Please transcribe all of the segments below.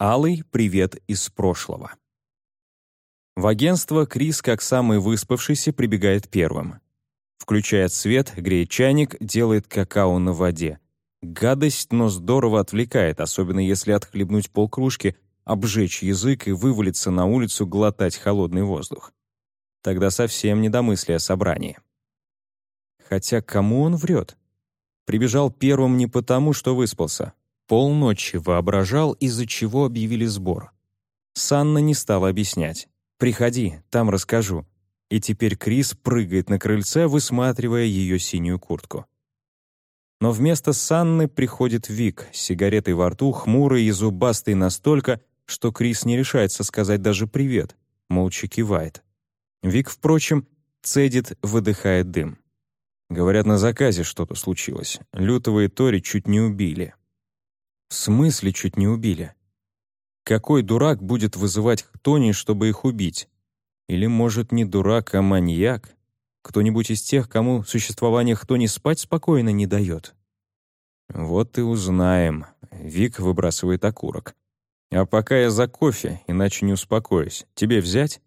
Алый привет из прошлого. В агентство Крис, как самый выспавшийся, прибегает первым. Включает свет, греет чайник, делает какао на воде. Гадость, но здорово отвлекает, особенно если отхлебнуть полкружки, обжечь язык и вывалиться на улицу глотать холодный воздух. Тогда совсем не до мысли о собрании. Хотя кому он врет? Прибежал первым не потому, что выспался. Полночи воображал, из-за чего объявили сбор. Санна не стала объяснять. «Приходи, там расскажу». И теперь Крис прыгает на крыльце, высматривая ее синюю куртку. Но вместо Санны приходит Вик с сигаретой во рту, хмурый и зубастый настолько, что Крис не решается сказать даже «привет», молча кивает. Вик, впрочем, цедит, выдыхает дым. Говорят, на заказе что-то случилось. Лютого и Тори чуть не убили. В смысле чуть не убили? Какой дурак будет вызывать Хтони, чтобы их убить? Или, может, не дурак, а маньяк? Кто-нибудь из тех, кому существование Хтони спать спокойно не дает? Вот и узнаем. Вик выбрасывает окурок. А пока я за кофе, иначе не успокоюсь. Тебе взять?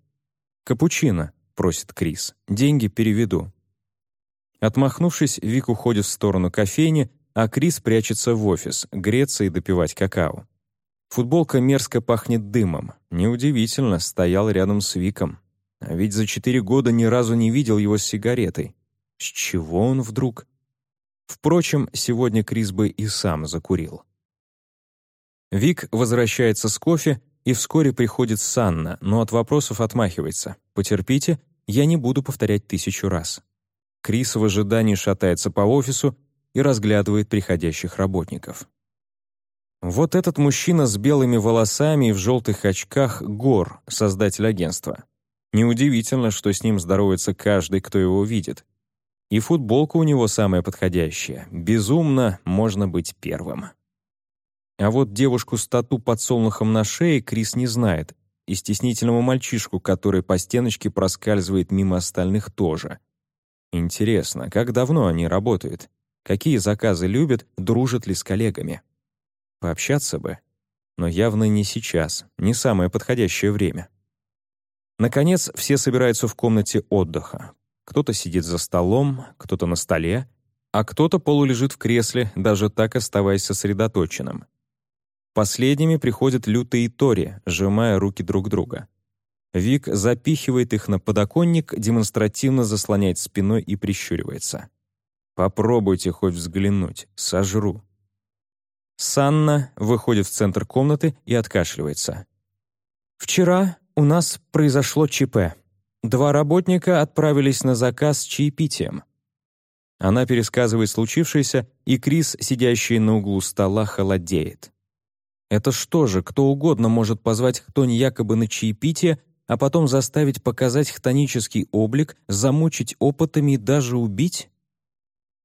Капучино, просит Крис. Деньги переведу. Отмахнувшись, Вик уходит в сторону кофейни, а Крис прячется в офис, греться и допивать какао. Футболка мерзко пахнет дымом. Неудивительно, стоял рядом с Виком. А ведь за четыре года ни разу не видел его с сигаретой. С чего он вдруг? Впрочем, сегодня Крис бы и сам закурил. Вик возвращается с кофе, и вскоре приходит Санна, но от вопросов отмахивается. «Потерпите, я не буду повторять тысячу раз». Крис в ожидании шатается по офису и разглядывает приходящих работников. Вот этот мужчина с белыми волосами и в желтых очках — Гор, создатель агентства. Неудивительно, что с ним здоровается каждый, кто его видит. И футболка у него самая подходящая. Безумно можно быть первым. А вот девушку с тату под солнухом на шее Крис не знает, и стеснительного мальчишку, который по стеночке проскальзывает мимо остальных тоже. Интересно, как давно они работают? Какие заказы любят, дружат ли с коллегами? Пообщаться бы. Но явно не сейчас, не самое подходящее время. Наконец, все собираются в комнате отдыха. Кто-то сидит за столом, кто-то на столе, а кто-то полулежит в кресле, даже так оставаясь сосредоточенным. Последними приходят Люта и Тори, сжимая руки друг друга. Вик запихивает их на подоконник, демонстративно заслоняет спиной и прищуривается. «Попробуйте хоть взглянуть, сожру». Санна выходит в центр комнаты и откашливается. «Вчера у нас произошло ЧП. Два работника отправились на заказ с чаепитием». Она пересказывает случившееся, и Крис, сидящий на углу стола, холодеет. Это что же, кто угодно может позвать Хтонь якобы на чаепитие, а потом заставить показать хтонический облик, замучить опытами и даже убить?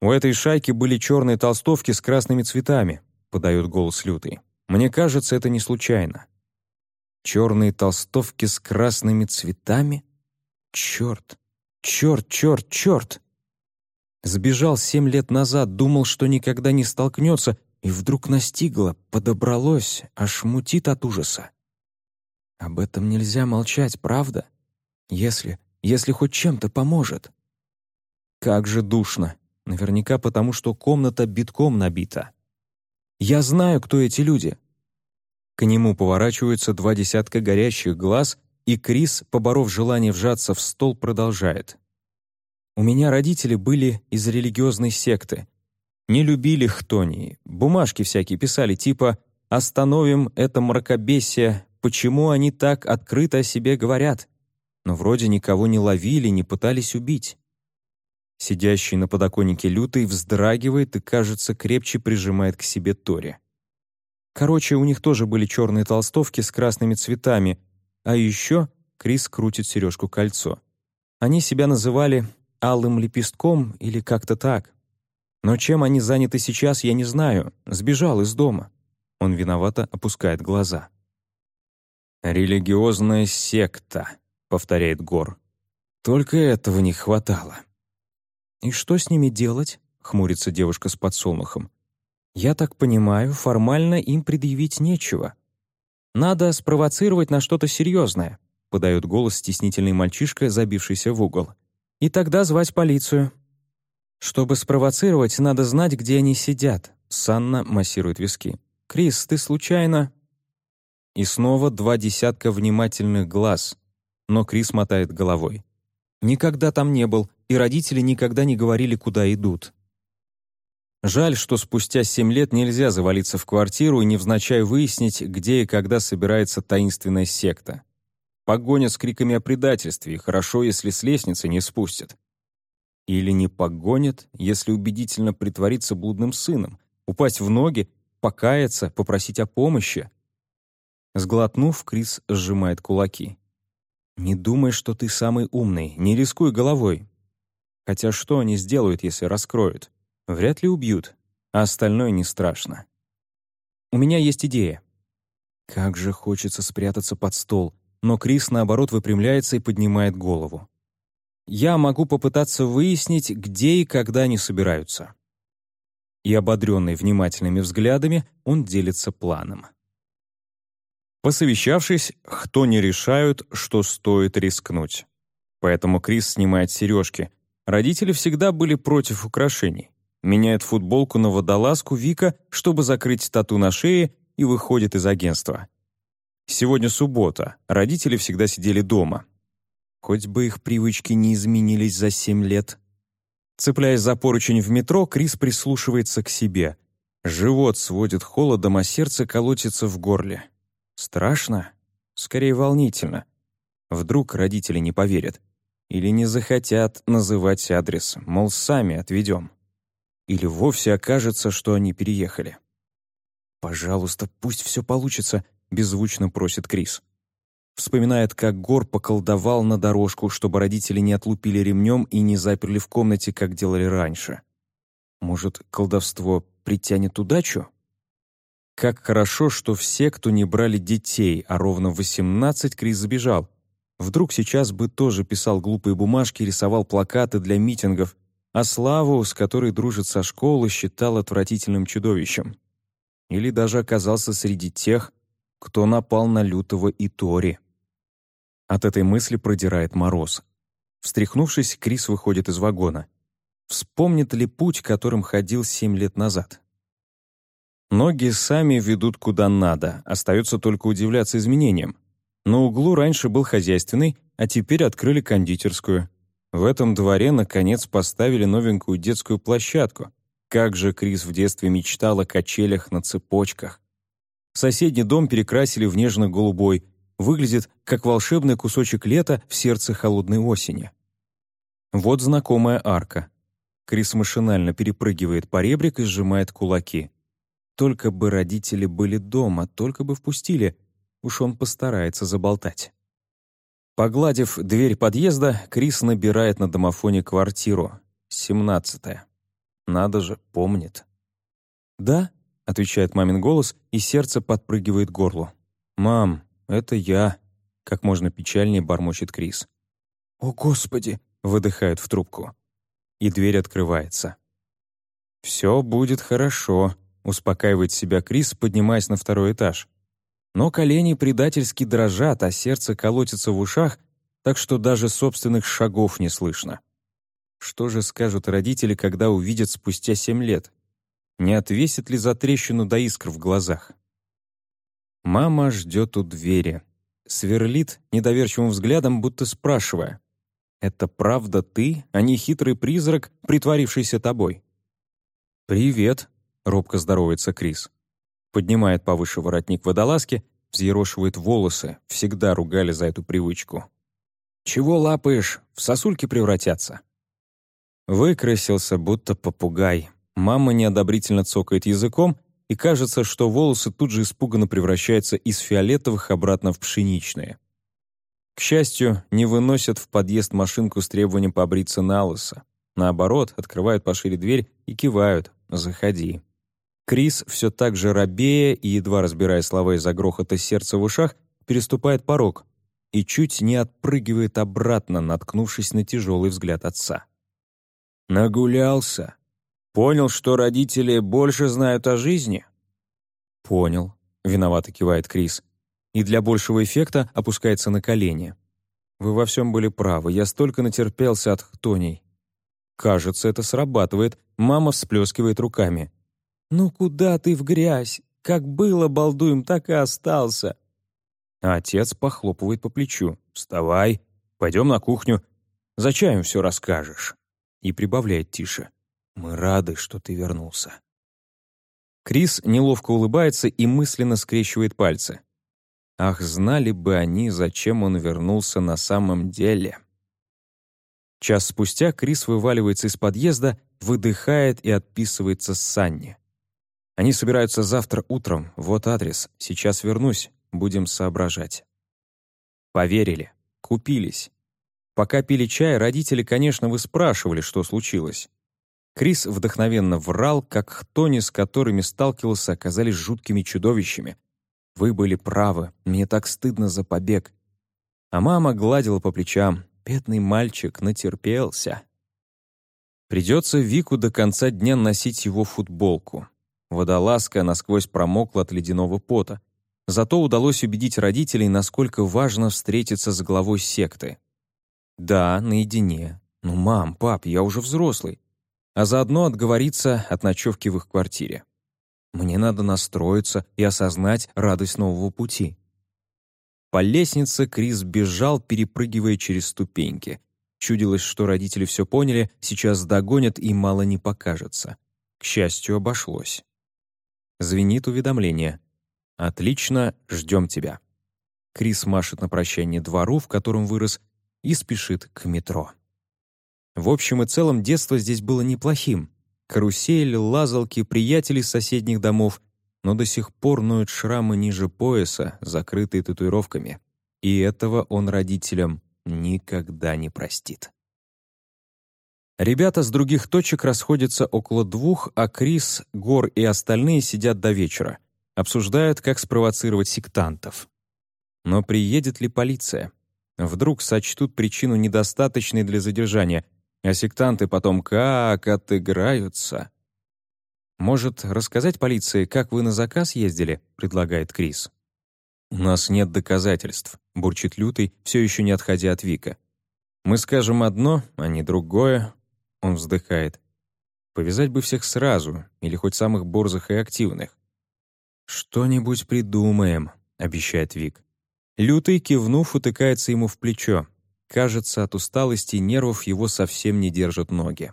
У этой шайки были черные толстовки с красными цветами, подает голос лютый. Мне кажется, это не случайно. Черные толстовки с красными цветами? Черт, черт, черт, черт! Сбежал семь лет назад, думал, что никогда не столкнется, и вдруг настигло, подобралось, аж мутит от ужаса. Об этом нельзя молчать, правда? Если, если хоть чем-то поможет. Как же душно. Наверняка потому, что комната битком набита. Я знаю, кто эти люди. К нему поворачиваются два десятка горящих глаз, и Крис, поборов желание вжаться в стол, продолжает. «У меня родители были из религиозной секты. Не любили хтонии. Бумажки всякие писали, типа «Остановим это мракобесие, почему они так открыто о себе говорят?» Но вроде никого не ловили, не пытались убить. Сидящий на подоконнике лютый вздрагивает и, кажется, крепче прижимает к себе Тори. Короче, у них тоже были черные толстовки с красными цветами, а еще Крис крутит сережку кольцо. Они себя называли «алым лепестком» или как-то так. Но чем они заняты сейчас, я не знаю. Сбежал из дома. Он виновато опускает глаза. «Религиозная секта», — повторяет Гор. «Только этого не хватало». «И что с ними делать?» — хмурится девушка с подсолнухом. «Я так понимаю, формально им предъявить нечего». «Надо спровоцировать на что-то серьезное», подает голос стеснительный мальчишка, забившийся в угол. «И тогда звать полицию». «Чтобы спровоцировать, надо знать, где они сидят», Санна массирует виски. «Крис, ты случайно...» И снова два десятка внимательных глаз, но Крис мотает головой. «Никогда там не был, и родители никогда не говорили, куда идут». Жаль, что спустя семь лет нельзя завалиться в квартиру и невзначай выяснить, где и когда собирается таинственная секта. Погонят с криками о предательстве, хорошо, если с лестницы не спустят. Или не погонят, если убедительно притвориться блудным сыном, упасть в ноги, покаяться, попросить о помощи. Сглотнув, Крис сжимает кулаки. «Не думай, что ты самый умный, не рискуй головой. Хотя что они сделают, если раскроют? Вряд ли убьют, а остальное не страшно. У меня есть идея». Как же хочется спрятаться под стол, но Крис, наоборот, выпрямляется и поднимает голову. «Я могу попытаться выяснить, где и когда они собираются и, ободренный внимательными взглядами, он делится планом. Посовещавшись, кто не решают, что стоит рискнуть. Поэтому Крис снимает сережки. Родители всегда были против украшений. Меняет футболку на водолазку Вика, чтобы закрыть тату на шее, и выходит из агентства. Сегодня суббота, родители всегда сидели дома. Хоть бы их привычки не изменились за семь лет. Цепляясь за поручень в метро, Крис прислушивается к себе. Живот сводит холодом, а сердце колотится в горле. Страшно? Скорее волнительно. Вдруг родители не поверят. Или не захотят называть адрес, мол, сами отведем. Или вовсе окажется, что они переехали. «Пожалуйста, пусть все получится», — беззвучно просит Крис. Вспоминает, как Гор поколдовал на дорожку, чтобы родители не отлупили ремнем и не заперли в комнате, как делали раньше. Может, колдовство притянет удачу? Как хорошо, что все, кто не брали детей, а ровно в 18 Крис забежал. Вдруг сейчас бы тоже писал глупые бумажки, рисовал плакаты для митингов, а Славу, с которой дружит со школы, считал отвратительным чудовищем. Или даже оказался среди тех, кто напал на лютого Итори. От этой мысли продирает мороз. Встряхнувшись, Крис выходит из вагона. Вспомнит ли путь, которым ходил семь лет назад? Ноги сами ведут куда надо, остается только удивляться изменениям. На углу раньше был хозяйственный, а теперь открыли кондитерскую. В этом дворе, наконец, поставили новенькую детскую площадку. Как же Крис в детстве мечтал о качелях на цепочках. Соседний дом перекрасили в нежно-голубой, выглядит как волшебный кусочек лета в сердце холодной осени. Вот знакомая арка. Крис машинально перепрыгивает по ребрик и сжимает кулаки. Только бы родители были дома, только бы впустили. Уж он постарается заболтать. Погладив дверь подъезда, Крис набирает на домофоне квартиру. Семнадцатая. Надо же, помнит. «Да?» — отвечает мамин голос, и сердце подпрыгивает к горлу. «Мам, это я», — как можно печальнее бормочет Крис. «О, Господи!» — выдыхает в трубку. И дверь открывается. «Все будет хорошо», — успокаивает себя Крис, поднимаясь на второй этаж. Но колени предательски дрожат, а сердце колотится в ушах, так что даже собственных шагов не слышно. Что же скажут родители, когда увидят спустя семь лет? Не отвесит ли за трещину до искр в глазах? Мама ждет у двери. Сверлит недоверчивым взглядом, будто спрашивая. «Это правда ты, а не хитрый призрак, притворившийся тобой?» «Привет», — робко здоровается Крис. Поднимает повыше воротник водолазки, взъерошивает волосы, всегда ругали за эту привычку. «Чего лапаешь? В сосульки превратятся?» Выкрасился, будто попугай. Мама неодобрительно цокает языком, и кажется, что волосы тут же испуганно превращаются из фиолетовых обратно в пшеничные. К счастью, не выносят в подъезд машинку с требованием побриться на лысо. Наоборот, открывают пошире дверь и кивают «Заходи». Крис, все так же робея и едва разбирая слова из-за грохота сердца в ушах, переступает порог и чуть не отпрыгивает обратно, наткнувшись на тяжелый взгляд отца. «Нагулялся», Понял, что родители больше знают о жизни? Понял, виновато кивает Крис. и для большего эффекта опускается на колени. Вы во всем были правы, я столько натерпелся от хтоней. Кажется, это срабатывает. Мама всплескивает руками. «Ну куда ты в грязь? Как было балдуем, так и остался». А отец похлопывает по плечу. «Вставай, пойдем на кухню. За чаем все расскажешь». И прибавляет тише. «Мы рады, что ты вернулся». Крис неловко улыбается и мысленно скрещивает пальцы. Ах, знали бы они, зачем он вернулся на самом деле. Час спустя Крис вываливается из подъезда, выдыхает и отписывается с Санни. Они собираются завтра утром, вот адрес, сейчас вернусь, будем соображать. Поверили, купились. Пока пили чай, родители, конечно, выспрашивали, что случилось. Крис вдохновенно врал, как Тони, с которыми сталкивался, оказались жуткими чудовищами. «Вы были правы, мне так стыдно за побег». А мама гладила по плечам. Бедный мальчик натерпелся. Придется Вику до конца дня носить его футболку. Водолазка насквозь промокла от ледяного пота. Зато удалось убедить родителей, насколько важно встретиться с главой секты. Да, наедине. Ну, мам, пап, я уже взрослый. А заодно отговориться от ночевки в их квартире. Мне надо настроиться и осознать радость нового пути. По лестнице Крис бежал, перепрыгивая через ступеньки. Чудилось, что родители все поняли, сейчас догонят и мало не покажется. К счастью, обошлось. Звенит уведомление. «Отлично, ждем тебя». Крис машет на прощание двору, в котором вырос, и спешит к метро. В общем и целом, детство здесь было неплохим. Карусель, лазалки, приятели из соседних домов — но до сих пор ноют шрамы ниже пояса, закрытые татуировками. И этого он родителям никогда не простит. Ребята с других точек расходятся около двух, а Крис, Гор и остальные сидят до вечера. Обсуждают, как спровоцировать сектантов. Но приедет ли полиция? Вдруг сочтут причину недостаточной для задержания, а сектанты потом как отыграются. «Может, рассказать полиции, как вы на заказ ездили?» — предлагает Крис. «У нас нет доказательств», — бурчит Лютый, все еще не отходя от Вика. «Мы скажем одно, а не другое», — он вздыхает. «Повязать бы всех сразу, или хоть самых борзых и активных». «Что-нибудь придумаем», — обещает Вик. Лютый, кивнув, утыкается ему в плечо. Кажется, от усталости нервов его совсем не держат ноги.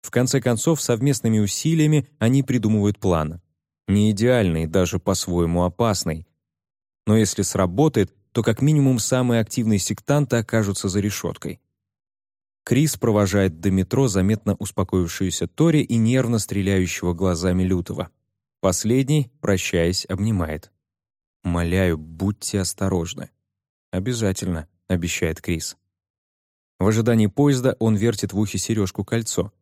В конце концов, совместными усилиями они придумывают план. Не идеальный, даже по-своему опасный. Но если сработает, то как минимум самые активные сектанты окажутся за решеткой. Крис провожает до метро заметно успокоившуюся Тори и нервно стреляющего глазами Лютого. Последний, прощаясь, обнимает. «Моляю, будьте осторожны». «Обязательно», — обещает Крис. В ожидании поезда он вертит в ухе сережку кольцо.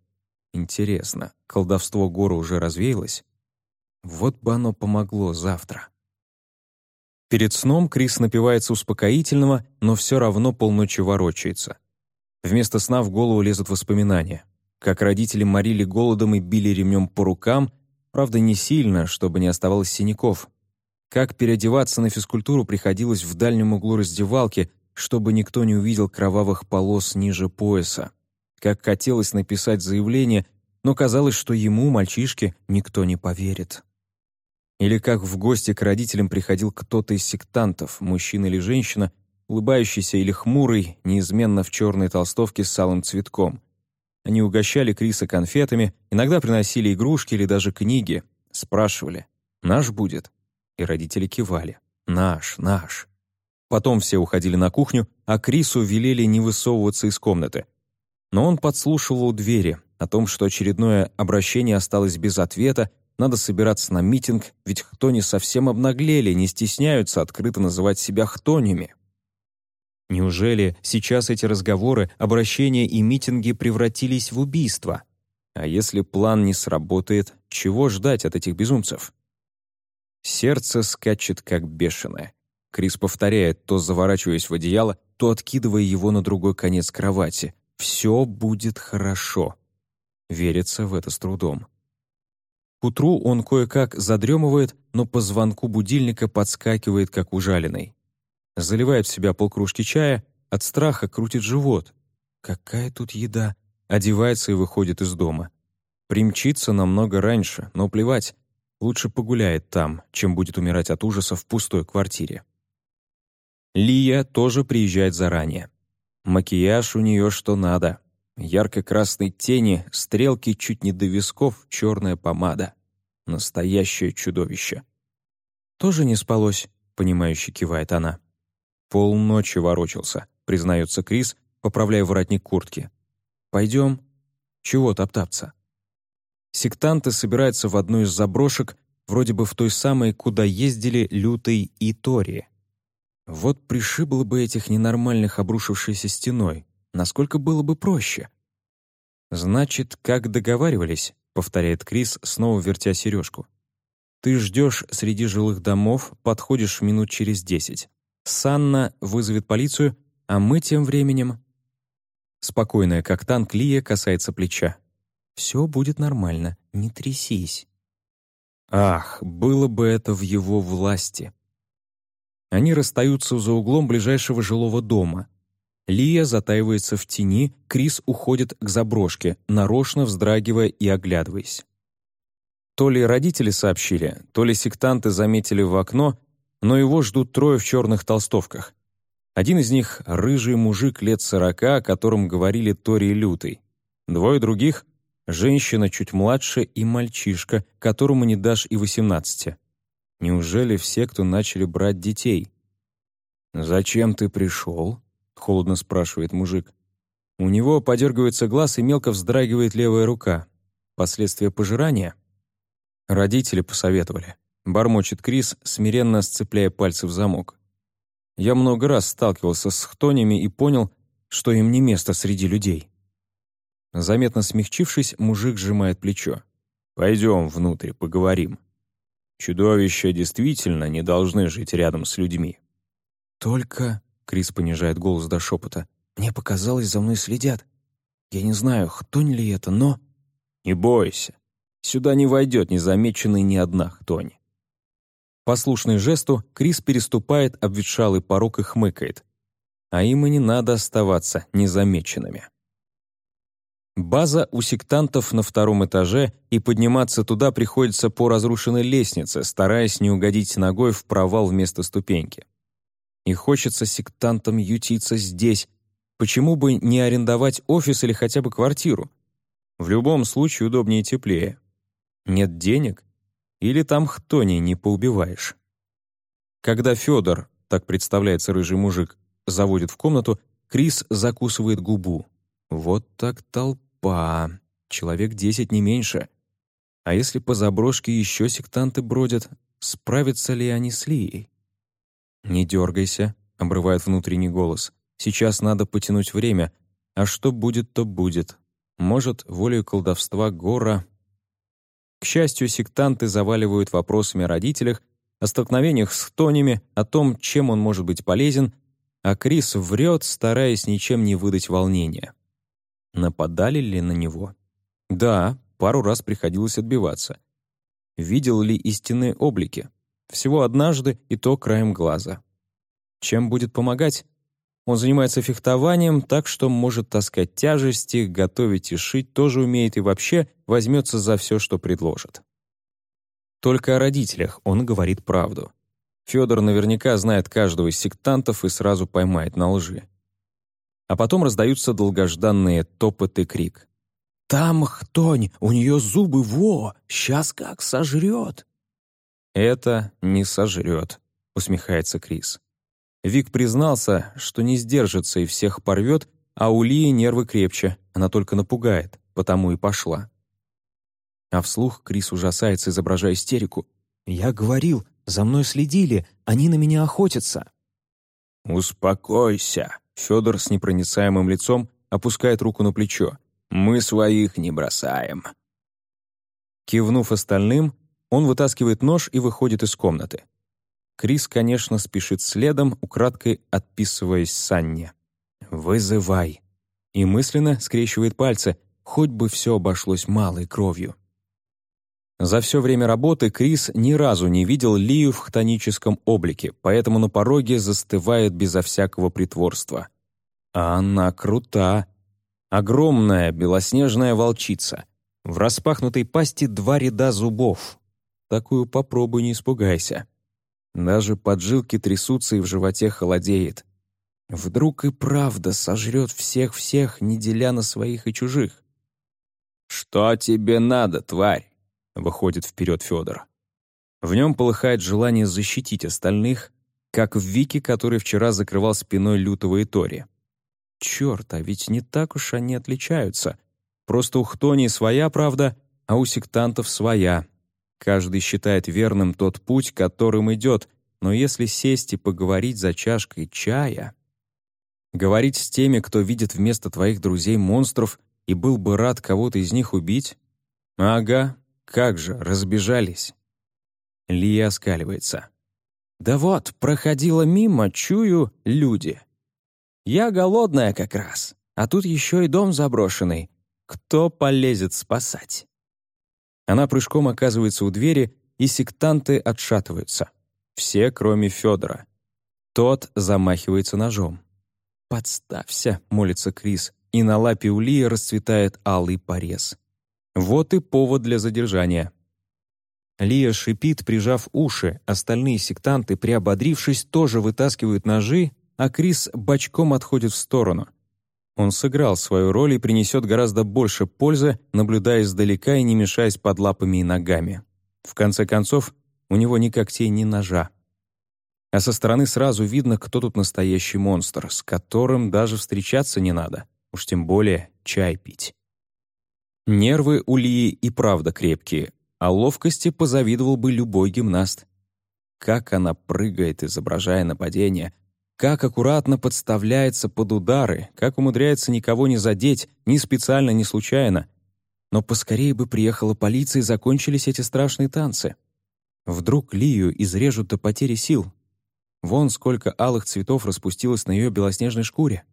Интересно, колдовство горы уже развеялось? Вот бы оно помогло завтра. Перед сном Крис напивается успокоительного, но все равно полночи ворочается. Вместо сна в голову лезут воспоминания. Как родители морили голодом и били ремнем по рукам, правда, не сильно, чтобы не оставалось синяков. Как переодеваться на физкультуру приходилось в дальнем углу раздевалки, чтобы никто не увидел кровавых полос ниже пояса как хотелось написать заявление, но казалось, что ему, мальчишке, никто не поверит. Или как в гости к родителям приходил кто-то из сектантов, мужчина или женщина, улыбающийся или хмурый, неизменно в черной толстовке с салым цветком. Они угощали Криса конфетами, иногда приносили игрушки или даже книги, спрашивали «Наш будет?» И родители кивали «Наш, наш». Потом все уходили на кухню, а Крису велели не высовываться из комнаты — но он подслушивал у двери о том, что очередное обращение осталось без ответа, надо собираться на митинг, ведь хтони совсем обнаглели, не стесняются открыто называть себя хтонями. Неужели сейчас эти разговоры, обращения и митинги превратились в убийство? А если план не сработает, чего ждать от этих безумцев? Сердце скачет как бешеное. Крис повторяет, то заворачиваясь в одеяло, то откидывая его на другой конец кровати. Все будет хорошо. Верится в это с трудом. К утру он кое-как задремывает, но по звонку будильника подскакивает, как ужаленный. Заливает в себя полкружки чая, от страха крутит живот. Какая тут еда? Одевается и выходит из дома. Примчится намного раньше, но плевать. Лучше погуляет там, чем будет умирать от ужаса в пустой квартире. Лия тоже приезжает заранее. Макияж у нее что надо. Ярко-красной тени, стрелки чуть не до висков, черная помада. Настоящее чудовище. «Тоже не спалось?» — понимающе кивает она. «Полночи ворочался», — признается Крис, поправляя воротник куртки. «Пойдем?» «Чего топтаться?» Сектанты собираются в одну из заброшек, вроде бы в той самой, куда ездили Лютый и Тори. Вот пришибло бы этих ненормальных обрушившейся стеной. Насколько было бы проще? «Значит, как договаривались», — повторяет Крис, снова вертя сережку. «Ты ждешь среди жилых домов, подходишь минут через десять. Санна вызовет полицию, а мы тем временем...» Спокойная, как танк, Лия касается плеча. «Все будет нормально, не трясись». Ах, было бы это в его власти. Они расстаются за углом ближайшего жилого дома. Лия затаивается в тени, Крис уходит к заброшке, нарочно вздрагивая и оглядываясь. То ли родители сообщили, то ли сектанты заметили в окно, но его ждут трое в черных толстовках. Один из них — рыжий мужик лет сорока, о котором говорили Тори и Лютый. Двое других — женщина чуть младше и мальчишка, которому не дашь и восемнадцати. Неужели все, кто начали брать детей? «Зачем ты пришел?» — холодно спрашивает мужик. У него подергивается глаз и мелко вздрагивает левая рука. Последствия пожирания? Родители посоветовали. Бормочет Крис, смиренно сцепляя пальцы в замок. Я много раз сталкивался с хтонями и понял, что им не место среди людей. Заметно смягчившись, мужик сжимает плечо. «Пойдем внутрь, поговорим». Чудовища действительно не должны жить рядом с людьми. «Только...» — Крис понижает голос до шепота. «Мне показалось, за мной следят. Я не знаю, хтонь ли это, но...» «Не бойся. Сюда не войдет незамеченный ни одна хтонь». Послушный жесту, Крис переступает обветшалый порог и хмыкает. А им и не надо оставаться незамеченными. База у сектантов на втором этаже, и подниматься туда приходится по разрушенной лестнице, стараясь не угодить ногой в провал вместо ступеньки. И хочется сектантам ютиться здесь. Почему бы не арендовать офис или хотя бы квартиру? В любом случае удобнее и теплее. Нет денег? Или там хтони не поубиваешь? Когда Федор, так представляется рыжий мужик, заводит в комнату, Крис закусывает губу. Вот так толпа! Человек десять, не меньше. А если по заброшке еще сектанты бродят, справятся ли они с Лией? «Не дергайся», — обрывает внутренний голос. «Сейчас надо потянуть время, а что будет, то будет. Может, волею колдовства гора...» К счастью, сектанты заваливают вопросами о родителях, о столкновениях с Тонями, о том, чем он может быть полезен, а Крис врет, стараясь ничем не выдать волнения. Нападали ли на него? Да, пару раз приходилось отбиваться. Видел ли истинные облики? Всего однажды, и то краем глаза. Чем будет помогать? Он занимается фехтованием, так что может таскать тяжести, готовить и шить тоже умеет и вообще возьмется за все, что предложит. Только о родителях он говорит правду. Федор наверняка знает каждого из сектантов и сразу поймает на лжи а потом раздаются долгожданные топот и крик. «Там хтонь, у нее зубы во, сейчас как сожрет!» «Это не сожрет», — усмехается Крис. Вик признался, что не сдержится и всех порвет, а у Лии нервы крепче, она только напугает, потому и пошла. А вслух Крис ужасается, изображая истерику. «Я говорил, за мной следили, они на меня охотятся». «Успокойся», Федор с непроницаемым лицом опускает руку на плечо. «Мы своих не бросаем». Кивнув остальным, он вытаскивает нож и выходит из комнаты. Крис, конечно, спешит следом, украдкой отписываясь Санне. «Вызывай!» И мысленно скрещивает пальцы, хоть бы все обошлось малой кровью. За все время работы Крис ни разу не видел Лию в хтоническом облике, поэтому на пороге застывает безо всякого притворства. А она крута. Огромная белоснежная волчица. В распахнутой пасти два ряда зубов. Такую попробуй не испугайся. Даже поджилки трясутся и в животе холодеет. Вдруг и правда сожрет всех-всех, не деля на своих и чужих. «Что тебе надо, тварь?» — выходит вперед Федор. В нем полыхает желание защитить остальных, как в Вике, который вчера закрывал спиной лютого Итори. Черт, а ведь не так уж они отличаются. Просто у Хтони своя правда, а у сектантов своя. Каждый считает верным тот путь, которым идет, но если сесть и поговорить за чашкой чая... Говорить с теми, кто видит вместо твоих друзей монстров и был бы рад кого-то из них убить? Ага, как же, разбежались. Лия оскаливается. «Да вот, проходила мимо, чую, люди. Я голодная как раз, а тут еще и дом заброшенный. Кто полезет спасать?» Она прыжком оказывается у двери, и сектанты отшатываются. Все, кроме Федора. Тот замахивается ножом. «Подставься», — молится Крис, и на лапе у Лии расцветает алый порез. Вот и повод для задержания. Лия шипит, прижав уши, остальные сектанты, приободрившись, тоже вытаскивают ножи, а Крис бочком отходит в сторону. Он сыграл свою роль и принесет гораздо больше пользы, наблюдая издалека и не мешаясь под лапами и ногами. В конце концов, у него ни когтей, ни ножа а со стороны сразу видно, кто тут настоящий монстр, с которым даже встречаться не надо, уж тем более чай пить. Нервы у Лии и правда крепкие, а ловкости позавидовал бы любой гимнаст. Как она прыгает, изображая нападение, как аккуратно подставляется под удары, как умудряется никого не задеть, ни специально, ни случайно. Но поскорее бы приехала полиция и закончились эти страшные танцы. Вдруг Лию изрежут до потери сил, Вон сколько алых цветов распустилось на ее белоснежной шкуре.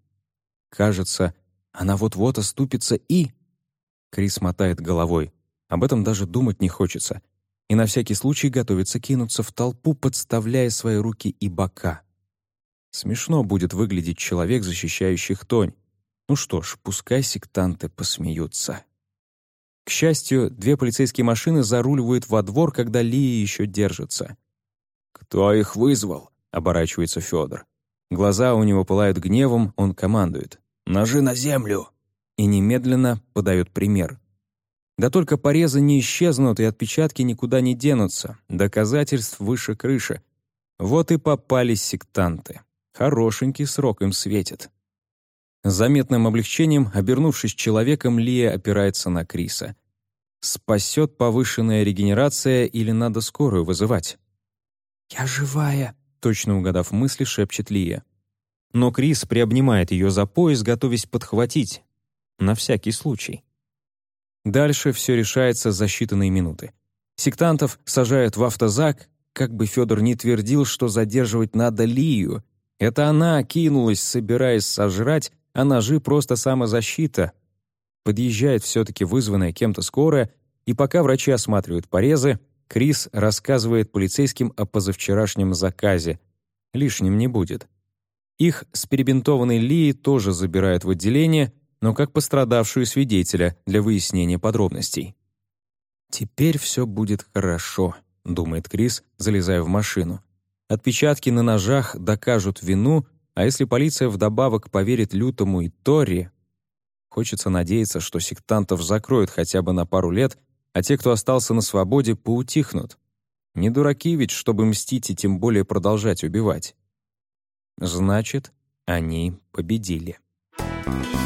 Кажется, она вот-вот оступится и... Крис мотает головой. Об этом даже думать не хочется. И на всякий случай готовится кинуться в толпу, подставляя свои руки и бока. Смешно будет выглядеть человек, защищающий Тонь. Ну что ж, пускай сектанты посмеются. К счастью, две полицейские машины заруливают во двор, когда Лия еще держится. «Кто их вызвал?» оборачивается Федор. Глаза у него пылают гневом, он командует. «Ножи на землю!» И немедленно подает пример. Да только порезы не исчезнут, и отпечатки никуда не денутся. Доказательств выше крыши. Вот и попались сектанты. Хорошенький срок им светит. Заметным облегчением, обернувшись человеком, Лия опирается на Криса. Спасет повышенная регенерация или надо скорую вызывать? «Я живая», точно угадав мысли, шепчет Лия. Но Крис приобнимает ее за пояс, готовясь подхватить. На всякий случай. Дальше все решается за считанные минуты. Сектантов сажают в автозак, как бы Федор не твердил, что задерживать надо Лию. Это она кинулась, собираясь сожрать, а ножи просто самозащита. Подъезжает все-таки вызванная кем-то скорая, и пока врачи осматривают порезы, Крис рассказывает полицейским о позавчерашнем заказе. Лишним не будет. Их с перебинтованной Лией тоже забирают в отделение, но как пострадавшую свидетеля для выяснения подробностей. «Теперь все будет хорошо», — думает Крис, залезая в машину. «Отпечатки на ножах докажут вину, а если полиция вдобавок поверит Лютому и Тори...» Хочется надеяться, что сектантов закроют хотя бы на пару лет а те, кто остался на свободе, поутихнут. Не дураки ведь, чтобы мстить и тем более продолжать убивать. Значит, они победили. Thank you.